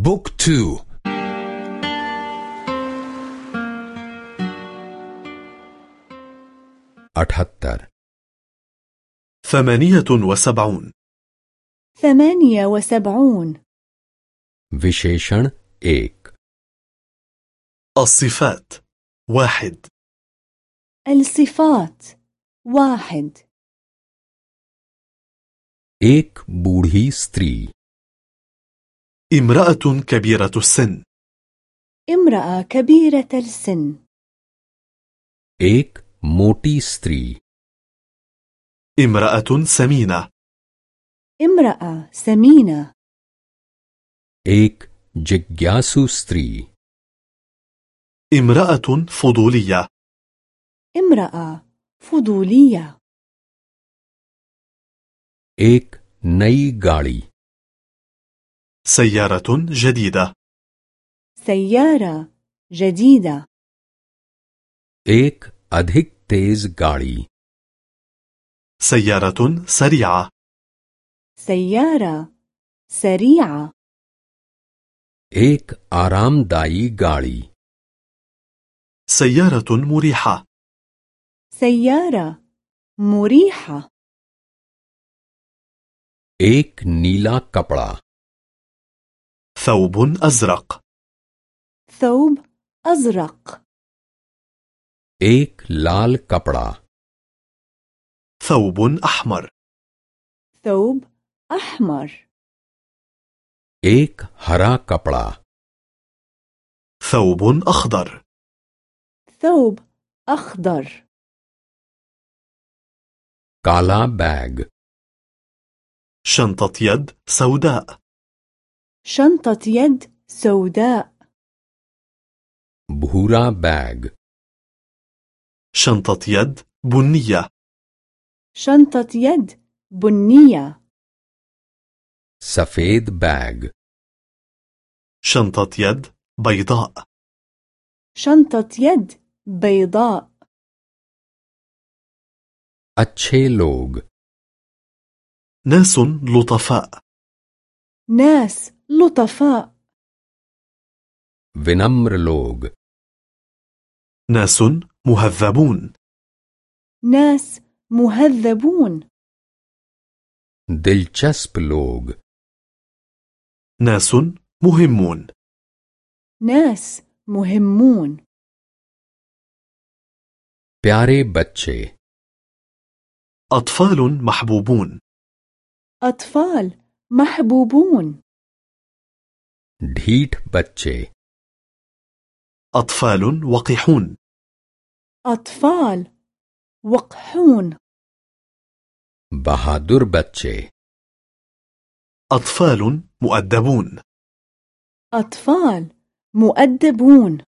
بوك تو. أتحتر. ثمانية وسبعون. ثمانية وسبعون. विशेषण إيك. الصفات. واحد. الصفات. واحد. إيك बूढ़ी स्त्री امرأة كبيرة السن امرأة كبيرة السن एक मोटी स्त्री امرأة سمينة امرأة سمينة एक जिज्ञासु स्त्री امرأة فضولية امرأة فضولية एक नई गाड़ी سيارة جديدة سيارة جديدة एक अधिक तेज गाड़ी سيارة سريعة سيارة سريعة एक आरामदायी गाड़ी سيارة مريحة سيارة مريحة एक नीला कपड़ा ثوب أزرق ثوب أزرق एक लाल कपड़ा ثوب أحمر ثوب أحمر एक हरा कपड़ा ثوب أخضر ثوب أخضر काला बैग شنطة يد سوداء شنطة يد سوداء भूरा बैग شنطة يد بنية شنطة يد بنية सफेद बैग شنطة يد بيضاء شنطة يد بيضاء अच्छे लोग ناس لطفاء ناس لطفاء विनम्र लोग ناس مهذبون ناس مهذبون दिलचस्प लोग ناس مهمون ناس مهمون प्यारे बच्चे أطفال محبوبون أطفال محبوبون ढीठ बच्चे أطفال وقحون أطفال وقحون बहादुर बच्चे أطفال مؤدبون أطفال مؤدبون